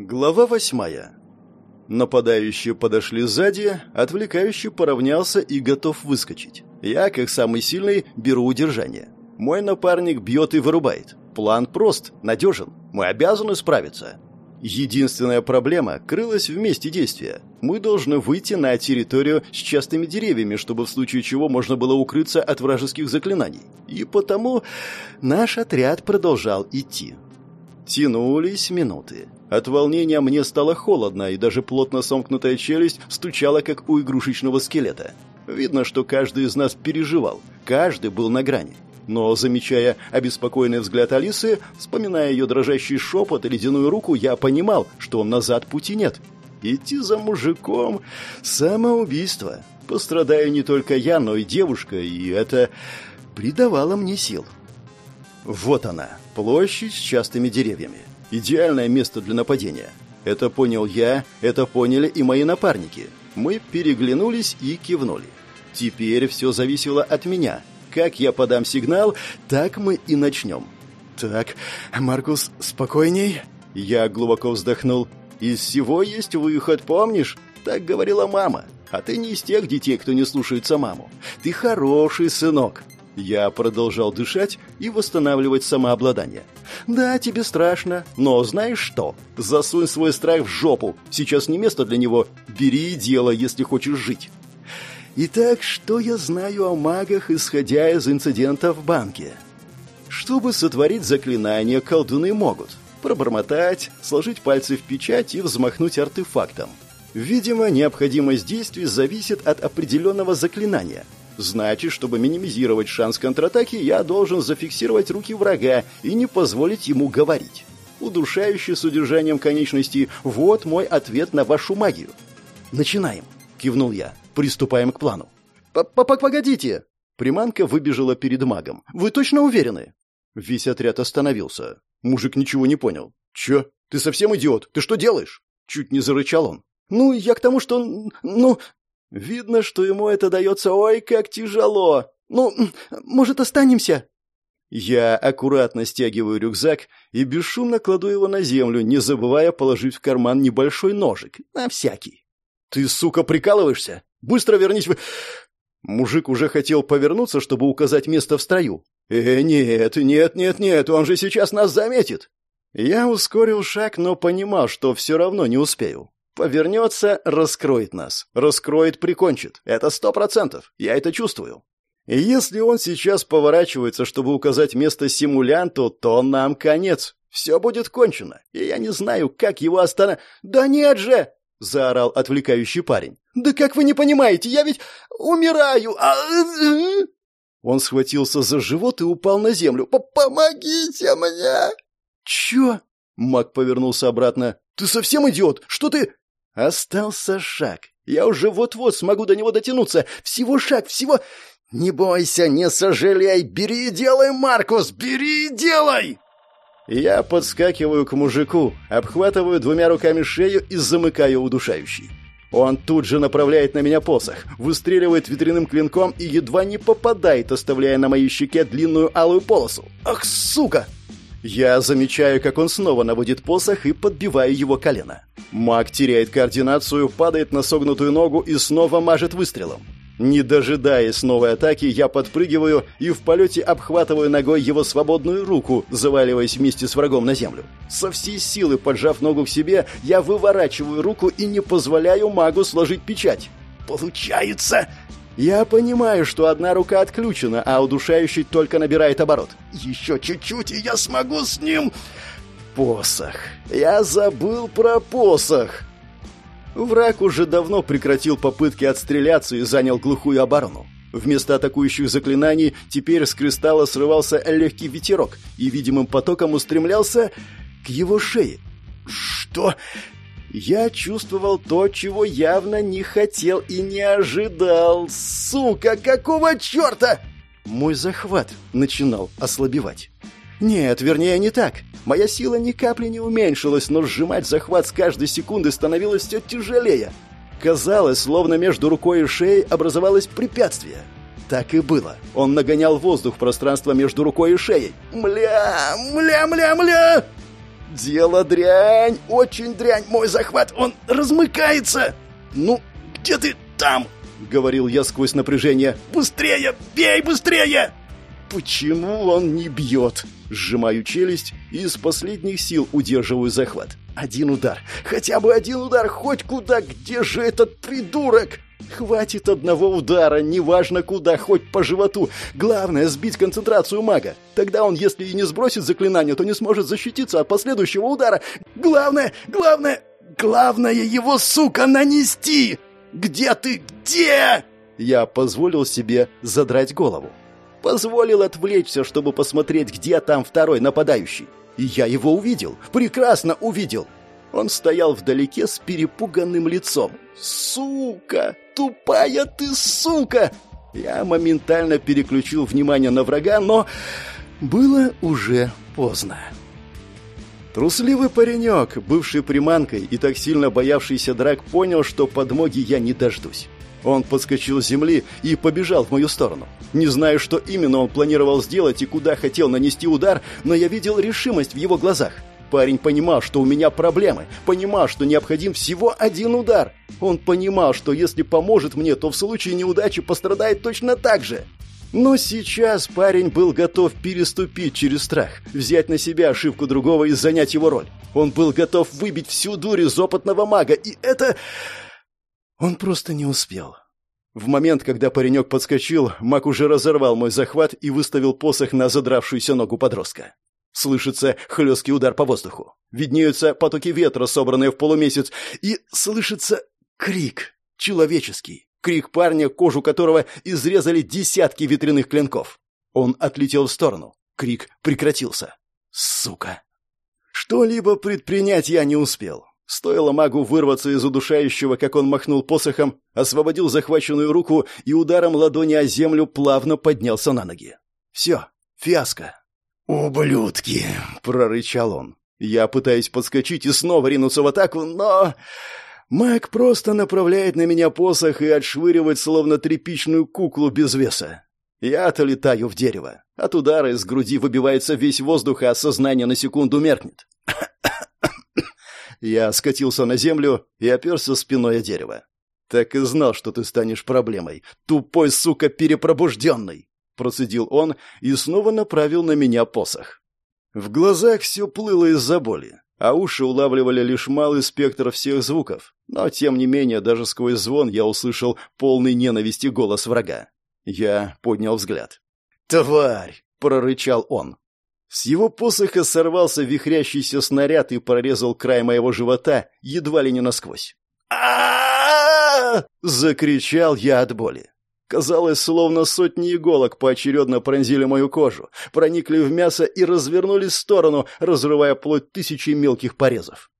Глава восьмая. Нападающие подошли сзади, отвлекающий поравнялся и готов выскочить. Я, как самый сильный, беру удержание. Мой напарник бьет и вырубает. План прост, надежен. Мы обязаны справиться. Единственная проблема крылась в месте действия. Мы должны выйти на территорию с частыми деревьями, чтобы в случае чего можно было укрыться от вражеских заклинаний. И потому наш отряд продолжал идти. Тянулись минуты. От волнения мне стало холодно, и даже плотно сомкнутая челюсть стучала, как у игрушечного скелета. Видно, что каждый из нас переживал, каждый был на грани. Но, замечая обеспокоенный взгляд Алисы, вспоминая ее дрожащий шепот и ледяную руку, я понимал, что назад пути нет. Идти за мужиком — самоубийство. Пострадаю не только я, но и девушка, и это придавало мне сил. Вот она, площадь с частыми деревьями. Идеальное место для нападения. Это понял я, это поняли и мои напарники. Мы переглянулись и кивнули. Теперь все зависело от меня. Как я подам сигнал, так мы и начнем. Так, Маркус, спокойней. Я глубоко вздохнул. Из всего есть выход, помнишь? Так говорила мама. А ты не из тех детей, кто не слушается маму. Ты хороший сынок. Я продолжал дышать и восстанавливать самообладание. «Да, тебе страшно, но знаешь что? Засунь свой страх в жопу. Сейчас не место для него. Бери и дело, если хочешь жить». Итак, что я знаю о магах, исходя из инцидента в банке? Чтобы сотворить заклинание, колдуны могут пробормотать, сложить пальцы в печать и взмахнуть артефактом. Видимо, необходимость действий зависит от определенного заклинания – Значит, чтобы минимизировать шанс контратаки, я должен зафиксировать руки врага и не позволить ему говорить. Удушающий с удержанием конечностей – вот мой ответ на вашу магию. «Начинаем», – кивнул я. «Приступаем к плану». П -п «Погодите!» Приманка выбежала перед магом. «Вы точно уверены?» Весь отряд остановился. Мужик ничего не понял. «Чё? Ты совсем идиот? Ты что делаешь?» Чуть не зарычал он. «Ну, я к тому, что... Ну, Видно, что ему это дается ой как тяжело. Ну, может, останемся?» Я аккуратно стягиваю рюкзак и бесшумно кладу его на землю, не забывая положить в карман небольшой ножик. На всякий. «Ты, сука, прикалываешься? Быстро вернись в...» Мужик уже хотел повернуться, чтобы указать место в строю. «Э, нет, нет, нет, нет, он же сейчас нас заметит!» Я ускорил шаг, но понимал, что все равно не успею. Повернется, раскроет нас. Раскроет, прикончит. Это сто процентов. Я это чувствую. И если он сейчас поворачивается, чтобы указать место симулянту, то нам конец. Все будет кончено. И я не знаю, как его остановить. «Да нет же!» — заорал отвлекающий парень. «Да как вы не понимаете? Я ведь умираю!» а, Он схватился за живот и упал на землю. «Помогите мне!» «Чё?» — маг повернулся обратно. «Ты совсем идиот? Что ты...» Остался шаг. Я уже вот-вот смогу до него дотянуться. Всего шаг, всего... Не бойся, не сожалей. Бери и делай, Маркус, бери и делай! Я подскакиваю к мужику, обхватываю двумя руками шею и замыкаю удушающий. Он тут же направляет на меня посох, выстреливает ветряным клинком и едва не попадает, оставляя на моей щеке длинную алую полосу. Ах, сука! Я замечаю, как он снова наводит посох и подбиваю его колено. Маг теряет координацию, падает на согнутую ногу и снова мажет выстрелом. Не дожидаясь новой атаки, я подпрыгиваю и в полете обхватываю ногой его свободную руку, заваливаясь вместе с врагом на землю. Со всей силы поджав ногу к себе, я выворачиваю руку и не позволяю магу сложить печать. «Получается!» Я понимаю, что одна рука отключена, а удушающий только набирает оборот. Еще чуть-чуть, и я смогу с ним... Посох. Я забыл про посох. Враг уже давно прекратил попытки отстреляться и занял глухую оборону. Вместо атакующих заклинаний теперь с кристалла срывался легкий ветерок и видимым потоком устремлялся к его шее. «Что?» Я чувствовал то, чего явно не хотел и не ожидал. Сука, какого черта? Мой захват начинал ослабевать. Нет, вернее, не так. Моя сила ни капли не уменьшилась, но сжимать захват с каждой секунды становилось все тяжелее. Казалось, словно между рукой и шеей образовалось препятствие. Так и было. Он нагонял воздух в пространство между рукой и шеей. «Мля! Мля! Мля! Мля!» Дело дрянь, очень дрянь. Мой захват, он размыкается. Ну, где ты там? Говорил я сквозь напряжение. Быстрее, бей быстрее! Почему он не бьет? Сжимаю челюсть и из последних сил удерживаю захват. Один удар. Хотя бы один удар, хоть куда. Где же этот придурок? Хватит одного удара, неважно куда, хоть по животу. Главное сбить концентрацию мага. Тогда он, если и не сбросит заклинание, то не сможет защититься от последующего удара. Главное, главное, главное его, сука, нанести. Где ты? Где? Я позволил себе задрать голову. Позволил отвлечься, чтобы посмотреть, где там второй нападающий. И я его увидел. Прекрасно увидел. Он стоял вдалеке с перепуганным лицом. «Сука! Тупая ты сука!» Я моментально переключил внимание на врага, но было уже поздно. Трусливый паренек, бывший приманкой и так сильно боявшийся драк, понял, что подмоги я не дождусь. Он подскочил с земли и побежал в мою сторону. Не знаю, что именно он планировал сделать и куда хотел нанести удар, но я видел решимость в его глазах. Парень понимал, что у меня проблемы, понимал, что необходим всего один удар. Он понимал, что если поможет мне, то в случае неудачи пострадает точно так же. Но сейчас парень был готов переступить через страх, взять на себя ошибку другого и занять его роль. Он был готов выбить всю дурь из опытного мага, и это... Он просто не успел. В момент, когда паренек подскочил, маг уже разорвал мой захват и выставил посох на задравшуюся ногу подростка. Слышится хлесткий удар по воздуху. Виднеются потоки ветра, собранные в полумесяц, и слышится крик, человеческий, крик парня, кожу которого изрезали десятки ветряных клинков. Он отлетел в сторону. Крик прекратился. Сука! Что-либо предпринять я не успел. Стоило магу вырваться из удушающего, как он махнул посохом, освободил захваченную руку и ударом ладони о землю плавно поднялся на ноги. Все, фиаско. «Ублюдки!» — прорычал он. Я пытаюсь подскочить и снова ринуться в атаку, но... Маг просто направляет на меня посох и отшвыривает, словно тряпичную куклу без веса. Я-то летаю в дерево. От удара из груди выбивается весь воздух, а сознание на секунду меркнет. Я скатился на землю и оперся спиной о дерево. «Так и знал, что ты станешь проблемой. Тупой, сука, перепробужденный!» Процедил он и снова направил на меня посох. В глазах все плыло из-за боли, а уши улавливали лишь малый спектр всех звуков. Но, тем не менее, даже сквозь звон я услышал полный ненависти голос врага. Я поднял взгляд. «Тварь!» — прорычал он. С его посоха сорвался вихрящийся снаряд и прорезал край моего живота едва ли не насквозь. а закричал я от боли. Казалось, словно сотни иголок поочередно пронзили мою кожу, проникли в мясо и развернулись в сторону, разрывая плоть тысячи мелких порезов.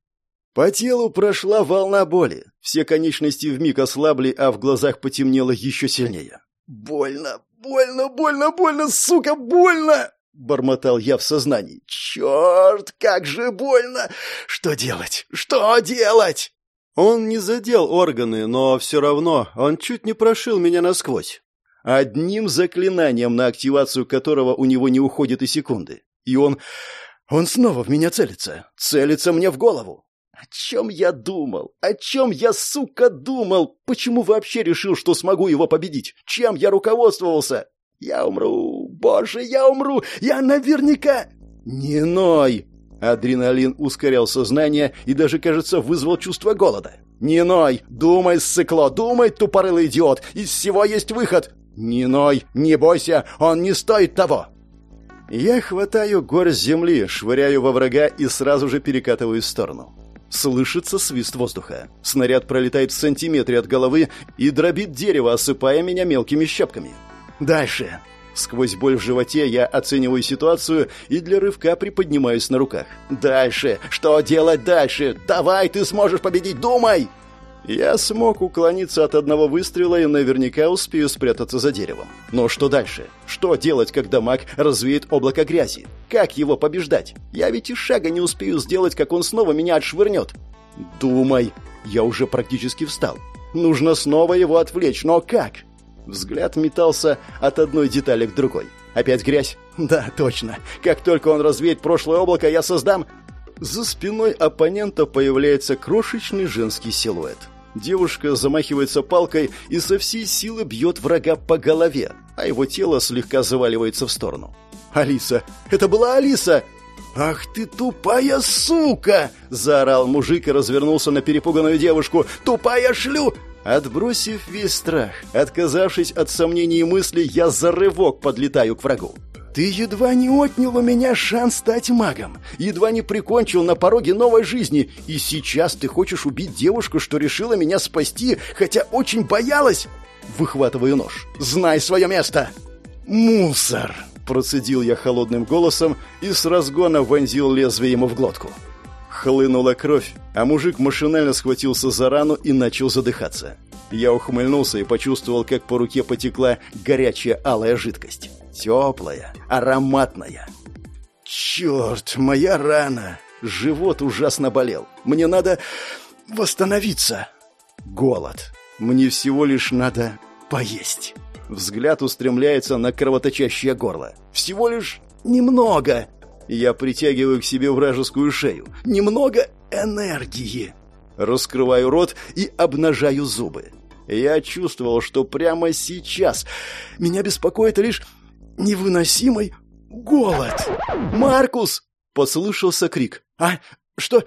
По телу прошла волна боли. Все конечности вмиг ослабли, а в глазах потемнело еще сильнее. «Больно, больно, больно, больно, сука, больно!» бормотал я в сознании. «Черт, как же больно! Что делать? Что делать?» Он не задел органы, но все равно он чуть не прошил меня насквозь. Одним заклинанием, на активацию которого у него не уходит и секунды. И он... он снова в меня целится. Целится мне в голову. О чем я думал? О чем я, сука, думал? Почему вообще решил, что смогу его победить? Чем я руководствовался? Я умру, боже, я умру, я наверняка... Не ной! Адреналин ускорял сознание и даже, кажется, вызвал чувство голода. «Не ной! Думай, ссыкло! Думай, тупорылый идиот! Из всего есть выход! Не ной! Не бойся! Он не стоит того!» Я хватаю горсть земли, швыряю во врага и сразу же перекатываю в сторону. Слышится свист воздуха. Снаряд пролетает в сантиметре от головы и дробит дерево, осыпая меня мелкими щепками. Дальше. Сквозь боль в животе я оцениваю ситуацию и для рывка приподнимаюсь на руках. Дальше. Что делать дальше? Давай, ты сможешь победить, думай! Я смог уклониться от одного выстрела и наверняка успею спрятаться за деревом. Но что дальше? Что делать, когда маг развеет облако грязи? Как его побеждать? Я ведь и шага не успею сделать, как он снова меня отшвырнет. Думай. Я уже практически встал. Нужно снова его отвлечь, но как? Взгляд метался от одной детали к другой. Опять грязь? Да, точно. Как только он развеет прошлое облако, я создам... За спиной оппонента появляется крошечный женский силуэт. Девушка замахивается палкой и со всей силы бьет врага по голове, а его тело слегка заваливается в сторону. «Алиса! Это была Алиса!» «Ах ты тупая сука!» – заорал мужик и развернулся на перепуганную девушку. «Тупая шлю!» Отбросив весь страх, отказавшись от сомнений и мыслей, я за рывок подлетаю к врагу. Ты едва не отнял у меня шанс стать магом, едва не прикончил на пороге новой жизни, и сейчас ты хочешь убить девушку, что решила меня спасти, хотя очень боялась? Выхватываю нож. Знай свое место. Мусор, процедил я холодным голосом и с разгона вонзил лезвие ему в глотку. Хлынула кровь, а мужик машинально схватился за рану и начал задыхаться. Я ухмыльнулся и почувствовал, как по руке потекла горячая алая жидкость. Теплая, ароматная. Черт, моя рана! Живот ужасно болел. Мне надо восстановиться. Голод. Мне всего лишь надо поесть. Взгляд устремляется на кровоточащее горло. Всего лишь немного. Я притягиваю к себе вражескую шею. Немного энергии. Раскрываю рот и обнажаю зубы. Я чувствовал, что прямо сейчас меня беспокоит лишь невыносимый голод. «Маркус!» — послышался крик. «А, что?»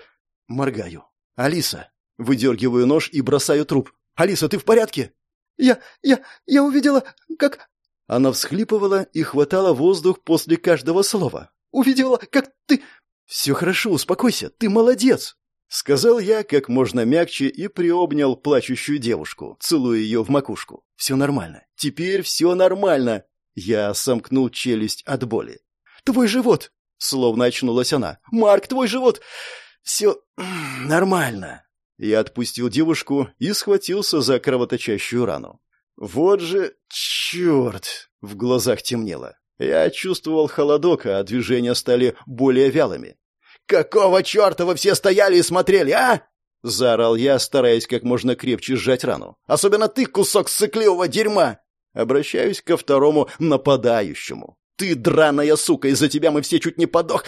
Моргаю. «Алиса!» Выдергиваю нож и бросаю труп. «Алиса, ты в порядке?» «Я... я... я увидела, как...» Она всхлипывала и хватала воздух после каждого слова. «Увидела, как ты...» «Все хорошо, успокойся, ты молодец!» Сказал я как можно мягче и приобнял плачущую девушку, целуя ее в макушку. «Все нормально. Теперь все нормально!» Я сомкнул челюсть от боли. «Твой живот!» — словно очнулась она. «Марк, твой живот!» «Все нормально!» Я отпустил девушку и схватился за кровоточащую рану. «Вот же черт!» — в глазах темнело. Я чувствовал холодок, а движения стали более вялыми. «Какого черта вы все стояли и смотрели, а?» — заорал я, стараясь как можно крепче сжать рану. «Особенно ты, кусок сыкливого дерьма!» Обращаюсь ко второму нападающему. «Ты драная сука, из-за тебя мы все чуть не подох...»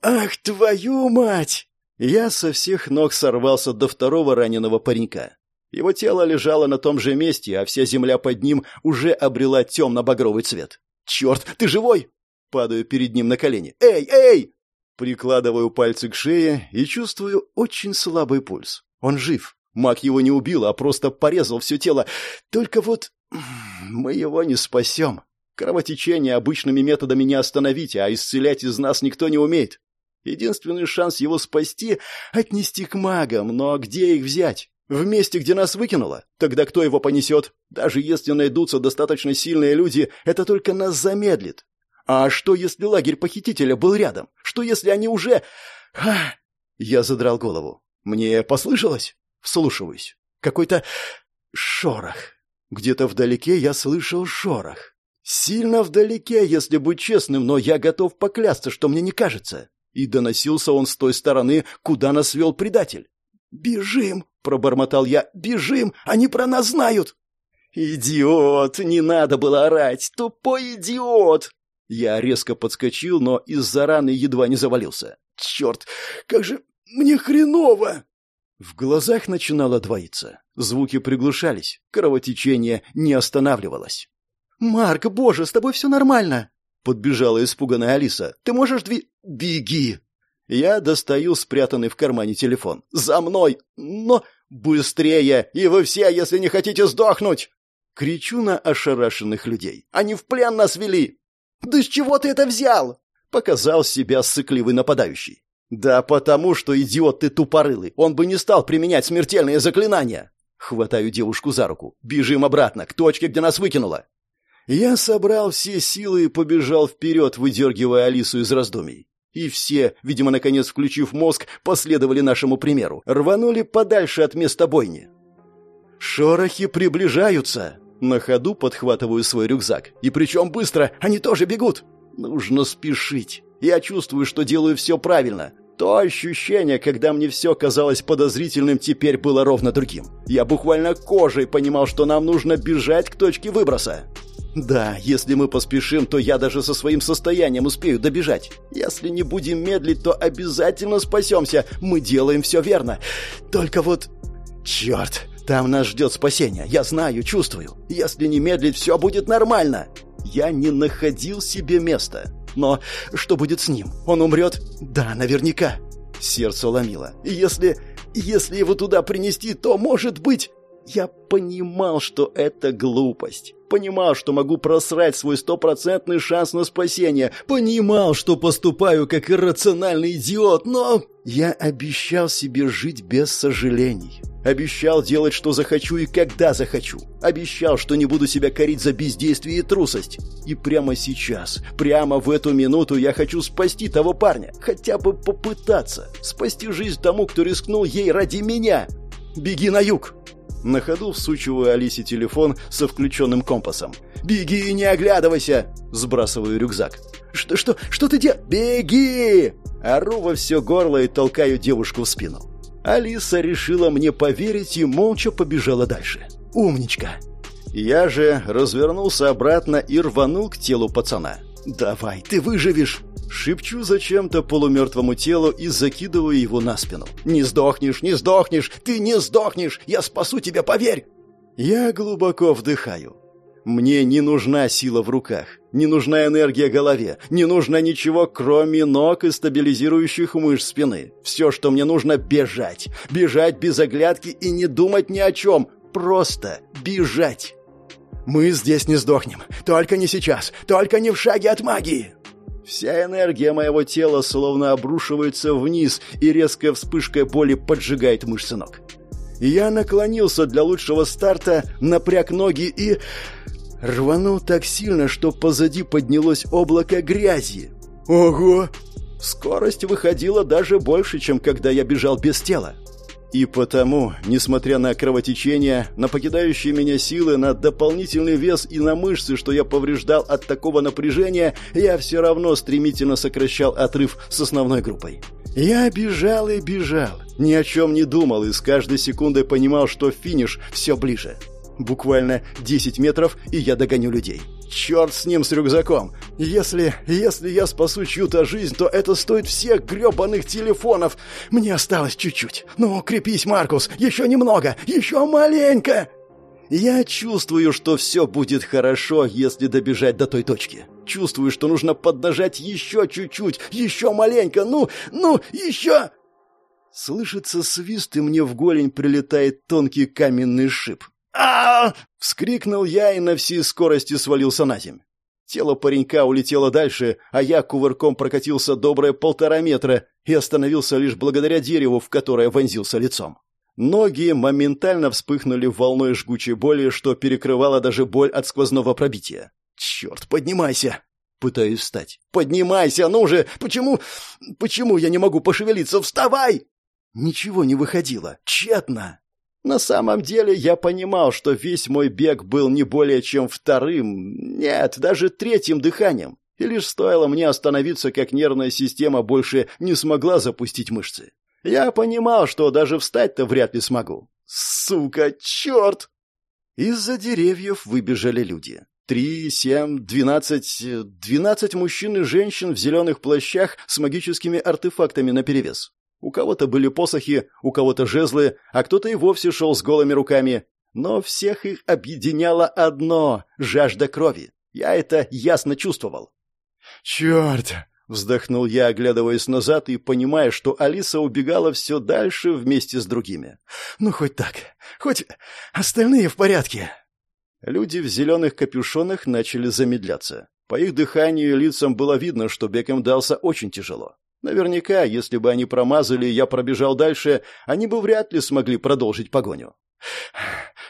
«Ах, твою мать!» Я со всех ног сорвался до второго раненого паренька. Его тело лежало на том же месте, а вся земля под ним уже обрела темно-багровый цвет. «Черт, ты живой?» Падаю перед ним на колени. «Эй, эй!» Прикладываю пальцы к шее и чувствую очень слабый пульс. Он жив. Маг его не убил, а просто порезал все тело. Только вот мы его не спасем. Кровотечение обычными методами не остановить, а исцелять из нас никто не умеет. Единственный шанс его спасти — отнести к магам, но где их взять? В месте, где нас выкинуло? Тогда кто его понесет? Даже если найдутся достаточно сильные люди, это только нас замедлит. А что, если лагерь похитителя был рядом? Что, если они уже... Ха! Я задрал голову. Мне послышалось? Вслушиваюсь. Какой-то шорох. Где-то вдалеке я слышал шорох. Сильно вдалеке, если быть честным, но я готов поклясться, что мне не кажется. И доносился он с той стороны, куда нас вел предатель. «Бежим!» — пробормотал я. «Бежим! Они про нас знают!» «Идиот! Не надо было орать! Тупой идиот!» Я резко подскочил, но из-за раны едва не завалился. «Черт! Как же мне хреново!» В глазах начинало двоиться. Звуки приглушались. Кровотечение не останавливалось. «Марк, боже, с тобой все нормально!» Подбежала испуганная Алиса. «Ты можешь дви...» «Беги!» Я достаю спрятанный в кармане телефон. «За мной! Но быстрее! И вы все, если не хотите сдохнуть!» Кричу на ошарашенных людей. «Они в плен нас вели!» «Да с чего ты это взял?» — показал себя сыкливый нападающий. «Да потому что, идиот ты тупорылый, он бы не стал применять смертельные заклинания!» Хватаю девушку за руку. «Бежим обратно, к точке, где нас выкинуло!» Я собрал все силы и побежал вперед, выдергивая Алису из раздумий. И все, видимо, наконец включив мозг, последовали нашему примеру. Рванули подальше от места бойни. «Шорохи приближаются!» На ходу подхватываю свой рюкзак. И причем быстро, они тоже бегут. Нужно спешить. Я чувствую, что делаю все правильно. То ощущение, когда мне все казалось подозрительным, теперь было ровно другим. Я буквально кожей понимал, что нам нужно бежать к точке выброса. Да, если мы поспешим, то я даже со своим состоянием успею добежать. Если не будем медлить, то обязательно спасемся. Мы делаем все верно. Только вот... Черт, там нас ждет спасение. Я знаю, чувствую. Если не медлить, все будет нормально. Я не находил себе места. Но что будет с ним? Он умрет? Да, наверняка. Сердце ломило. Если... Если его туда принести, то, может быть... Я понимал, что это глупость. Понимал, что могу просрать свой стопроцентный шанс на спасение. Понимал, что поступаю как иррациональный идиот, но... Я обещал себе жить без сожалений. Обещал делать, что захочу и когда захочу. Обещал, что не буду себя корить за бездействие и трусость. И прямо сейчас, прямо в эту минуту я хочу спасти того парня. Хотя бы попытаться. Спасти жизнь тому, кто рискнул ей ради меня. Беги на юг. На ходу всучиваю Алисе телефон со включенным компасом. «Беги и не оглядывайся!» Сбрасываю рюкзак. «Что, что, что ты делаешь? Беги!» Ору во все горло и толкаю девушку в спину. Алиса решила мне поверить и молча побежала дальше. «Умничка!» Я же развернулся обратно и рванул к телу пацана. «Давай, ты выживешь!» Шепчу зачем-то полумертвому телу и закидываю его на спину. «Не сдохнешь, не сдохнешь! Ты не сдохнешь! Я спасу тебя, поверь!» Я глубоко вдыхаю. Мне не нужна сила в руках, не нужна энергия голове, не нужно ничего, кроме ног и стабилизирующих мышц спины. Все, что мне нужно, бежать. Бежать без оглядки и не думать ни о чем. Просто бежать. Мы здесь не сдохнем. Только не сейчас. Только не в шаге от магии. Вся энергия моего тела словно обрушивается вниз и резкая вспышкой боли поджигает мышцы ног. Я наклонился для лучшего старта, напряг ноги и... Рванул так сильно, что позади поднялось облако грязи. Ого! Скорость выходила даже больше, чем когда я бежал без тела. И потому, несмотря на кровотечение, на покидающие меня силы, на дополнительный вес и на мышцы, что я повреждал от такого напряжения, я все равно стремительно сокращал отрыв с основной группой. Я бежал и бежал, ни о чем не думал и с каждой секундой понимал, что финиш все ближе. Буквально 10 метров, и я догоню людей. Черт с ним, с рюкзаком. Если, если я спасу чью-то жизнь, то это стоит всех гребаных телефонов. Мне осталось чуть-чуть. Ну, крепись, Маркус, еще немного, еще маленько. Я чувствую, что все будет хорошо, если добежать до той точки. Чувствую, что нужно поднажать еще чуть-чуть, еще маленько, ну, ну, еще... Слышится свист, и мне в голень прилетает тонкий каменный шип а вскрикнул я и на всей скорости свалился на землю. Тело паренька улетело дальше, а я кувырком прокатился добрые полтора метра и остановился лишь благодаря дереву, в которое вонзился лицом. Ноги моментально вспыхнули волной жгучей боли, что перекрывало даже боль от сквозного пробития. «Черт, поднимайся!» Пытаюсь встать. «Поднимайся, ну же! Почему... Почему я не могу пошевелиться? Вставай!» Ничего не выходило. Тщетно. На самом деле я понимал, что весь мой бег был не более чем вторым, нет, даже третьим дыханием. И лишь стоило мне остановиться, как нервная система больше не смогла запустить мышцы. Я понимал, что даже встать-то вряд ли смогу. Сука, черт! Из-за деревьев выбежали люди. Три, семь, двенадцать... Двенадцать мужчин и женщин в зеленых плащах с магическими артефактами наперевес. У кого-то были посохи, у кого-то жезлы, а кто-то и вовсе шел с голыми руками. Но всех их объединяло одно — жажда крови. Я это ясно чувствовал. «Черт!» — вздохнул я, оглядываясь назад и понимая, что Алиса убегала все дальше вместе с другими. «Ну, хоть так. Хоть остальные в порядке». Люди в зеленых капюшонах начали замедляться. По их дыханию и лицам было видно, что бег им дался очень тяжело. Наверняка, если бы они промазали, я пробежал дальше, они бы вряд ли смогли продолжить погоню.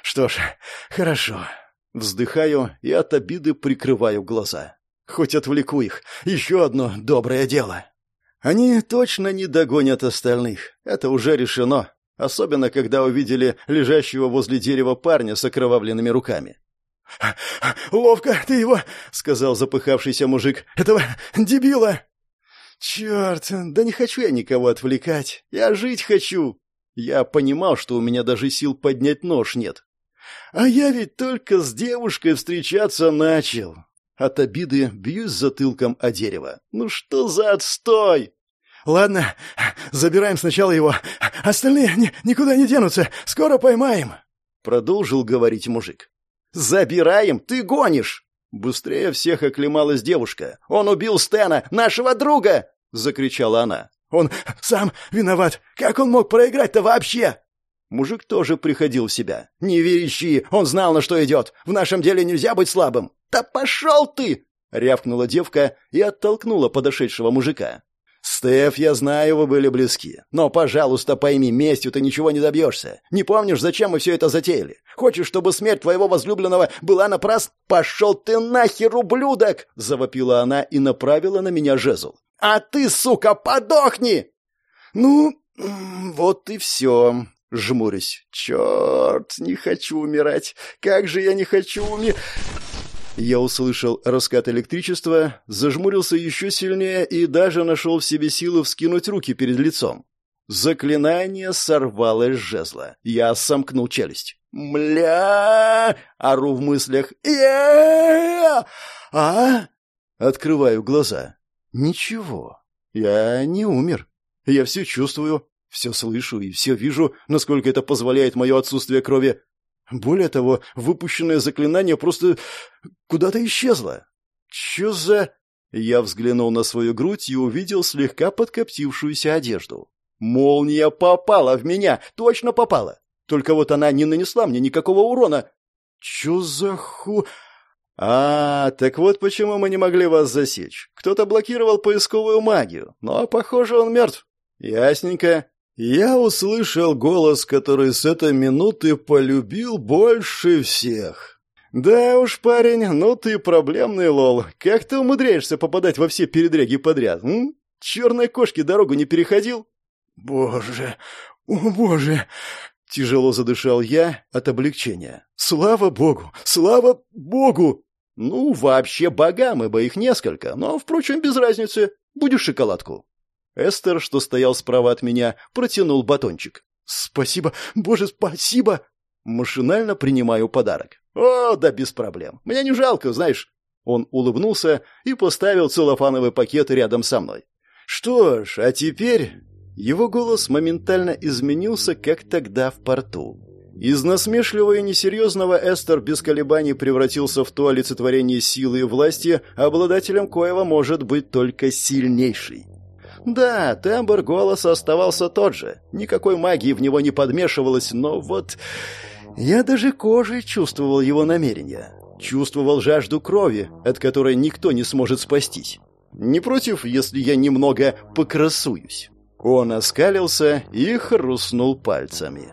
Что ж, хорошо. Вздыхаю и от обиды прикрываю глаза. Хоть отвлеку их. Еще одно доброе дело. Они точно не догонят остальных. Это уже решено. Особенно, когда увидели лежащего возле дерева парня с окровавленными руками. «Ловко ты его!» — сказал запыхавшийся мужик. «Этого дебила!» «Черт, да не хочу я никого отвлекать. Я жить хочу!» Я понимал, что у меня даже сил поднять нож нет. А я ведь только с девушкой встречаться начал. От обиды бьюсь затылком о дерево. Ну что за отстой? Ладно, забираем сначала его. Остальные ни никуда не денутся. Скоро поймаем. Продолжил говорить мужик. Забираем? Ты гонишь! Быстрее всех оклемалась девушка. «Он убил Стена, нашего друга!» — закричала она. «Он сам виноват! Как он мог проиграть-то вообще?» Мужик тоже приходил в себя. «Не верещи! Он знал, на что идет! В нашем деле нельзя быть слабым!» «Да пошел ты!» — рявкнула девка и оттолкнула подошедшего мужика. «Стеф, я знаю, вы были близки. Но, пожалуйста, пойми, местью ты ничего не добьешься. Не помнишь, зачем мы все это затеяли? Хочешь, чтобы смерть твоего возлюбленного была напрас? Пошел ты нахер, ублюдок!» — завопила она и направила на меня жезл. «А ты, сука, подохни!» «Ну, вот и все», — жмурюсь. «Черт, не хочу умирать! Как же я не хочу умирать!» Я услышал раскат электричества, зажмурился еще сильнее и даже нашел в себе силы вскинуть руки перед лицом. Заклинание сорвалось с жезла. Я сомкнул челюсть. «Мля!» — ору в мыслях. я «А?» Открываю глаза. «Ничего. Я не умер. Я все чувствую, все слышу и все вижу, насколько это позволяет мое отсутствие крови. Более того, выпущенное заклинание просто куда-то исчезло. Чё за... Я взглянул на свою грудь и увидел слегка подкоптившуюся одежду. Молния попала в меня, точно попала. Только вот она не нанесла мне никакого урона. Чё за ху... А, так вот почему мы не могли вас засечь. Кто-то блокировал поисковую магию, но, похоже, он мертв. Ясненько. Я услышал голос, который с этой минуты полюбил больше всех. «Да уж, парень, ну ты проблемный лол. Как ты умудряешься попадать во все передряги подряд, м? Черной кошке дорогу не переходил?» «Боже, о боже!» Тяжело задышал я от облегчения. «Слава богу! Слава богу!» «Ну, вообще богам, ибо их несколько, но, впрочем, без разницы. Будешь шоколадку?» Эстер, что стоял справа от меня, протянул батончик. «Спасибо! Боже, спасибо!» Машинально принимаю подарок. «О, да без проблем. Мне не жалко, знаешь». Он улыбнулся и поставил целлофановый пакет рядом со мной. «Что ж, а теперь...» Его голос моментально изменился, как тогда в порту. Из насмешливого и несерьезного Эстер без колебаний превратился в то олицетворение силы и власти, обладателем коего может быть только сильнейший. Да, тембр голоса оставался тот же. Никакой магии в него не подмешивалось, но вот... Я даже кожей чувствовал его намерения. Чувствовал жажду крови, от которой никто не сможет спастись. Не против, если я немного покрасуюсь. Он оскалился и хрустнул пальцами.